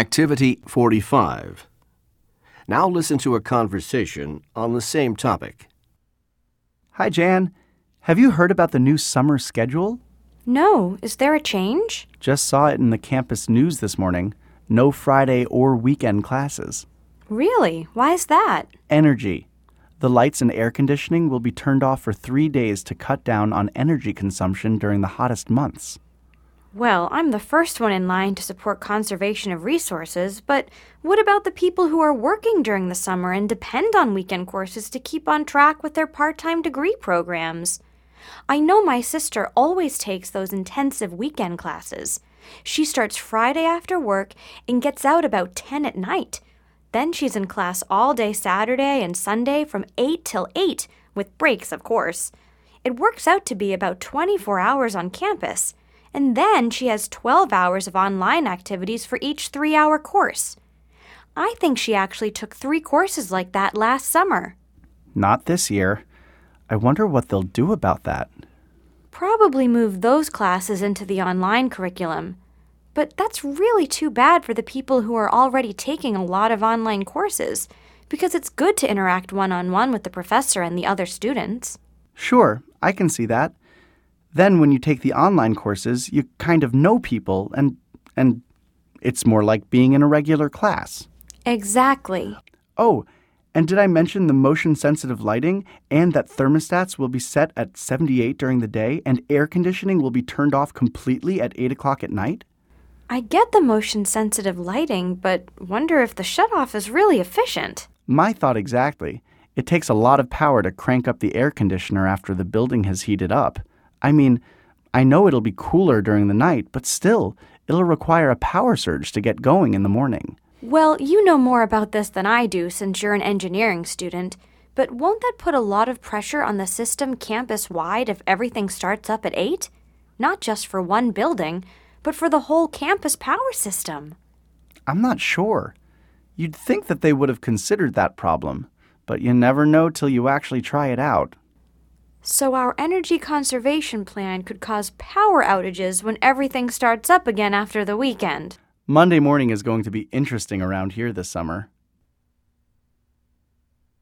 Activity 45. Now listen to a conversation on the same topic. Hi, Jan. Have you heard about the new summer schedule? No, is there a change? Just saw it in the campus news this morning. No Friday or weekend classes. Really? Why is that? Energy. The lights and air conditioning will be turned off for three days to cut down on energy consumption during the hottest months. Well, I'm the first one in line to support conservation of resources, but what about the people who are working during the summer and depend on weekend courses to keep on track with their part time degree programs? I know my sister always takes those intensive weekend classes. She starts Friday after work and gets out about 10 at night. Then she's in class all day Saturday and Sunday from 8 till 8, with breaks, of course. It works out to be about 24 hours on campus and then she has 12 hours of online activities for each three hour course. I think she actually took three courses like that last summer. Not this year. I wonder what they'll do about that. Probably move those classes into the online curriculum. But that's really too bad for the people who are already taking a lot of online courses, because it's good to interact one on one with the professor and the other students. Sure, I can see that. Then when you take the online courses, you kind of know people and and it's more like being in a regular class. Exactly. Oh, and did I mention the motion sensitive lighting and that thermostats will be set at 78 during the day and air conditioning will be turned off completely at 8 o'clock at night? I get the motion sensitive lighting, but wonder if the shutoff is really efficient. My thought exactly. It takes a lot of power to crank up the air conditioner after the building has heated up. I mean, I know it'll be cooler during the night, but still, it'll require a power surge to get going in the morning. Well, you know more about this than I do since you're an engineering student, but won't that put a lot of pressure on the system campus wide if everything starts up at 8? Not just for one building, but for the whole campus power system. I'm not sure. You'd think that they would have considered that problem, but you never know till you actually try it out. So, our energy conservation plan could cause power outages when everything starts up again after the weekend. Monday morning is going to be interesting around here this summer.